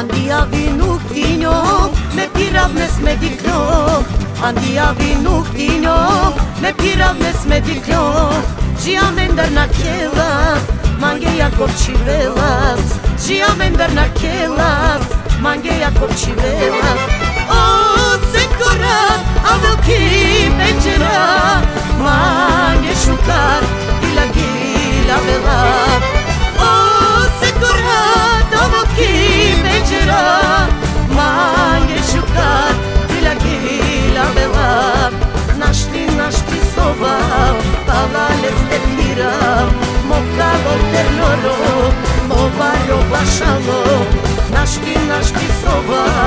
Andija vinuh ti njov, me pirav ne smeti klov. Andija vinuh ti njov, me pirav ne smeti klov. Žija mendar na kelas, mange jakov čivelas. Žija mendar na kelas, mange jakov čivelas. wasza mą, naszki, naszki słowa.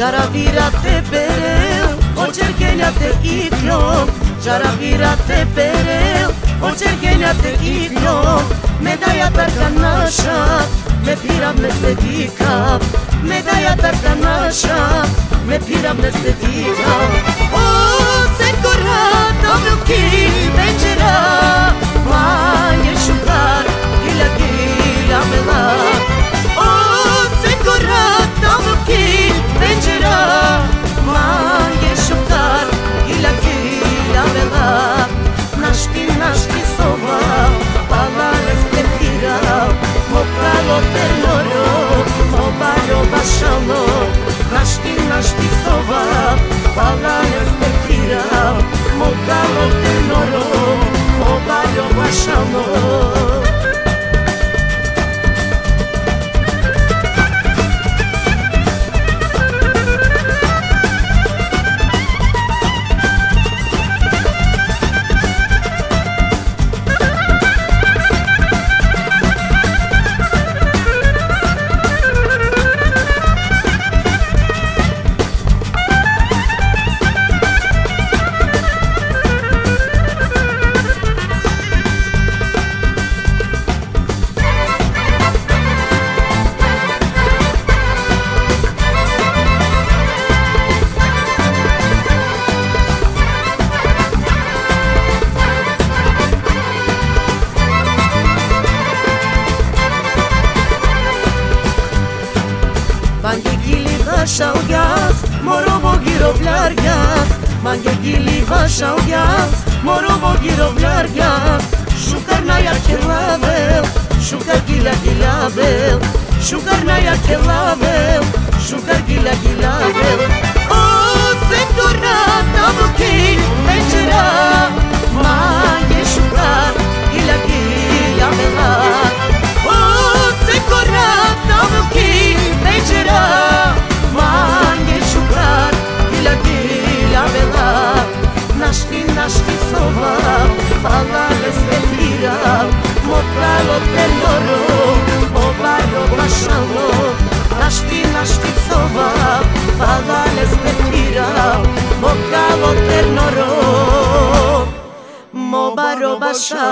Jaravirate pereu, o cercheniate iclo. Jaravirate pereu, o cercheniate iclo. Medalha tarcanașa, me piram nestetica Medalha tarcanașa, me piram nestetica O, summer βάσαο γκάς Μωρό μου γύρω βλάργιας Μάγκε κύλι βάσαο γκάς Μωρό μου γύρω βλάργιας Σου καρνάια και λάβελ Σου κακύλα και λάβελ Σου καρνάια και λάβελ μεγάλο τελόρο Ο βάρο βασανό Αστή να στηθώβα Παδάλες με πήρα Μοκάβο τελόρο Μομπάρο βασανό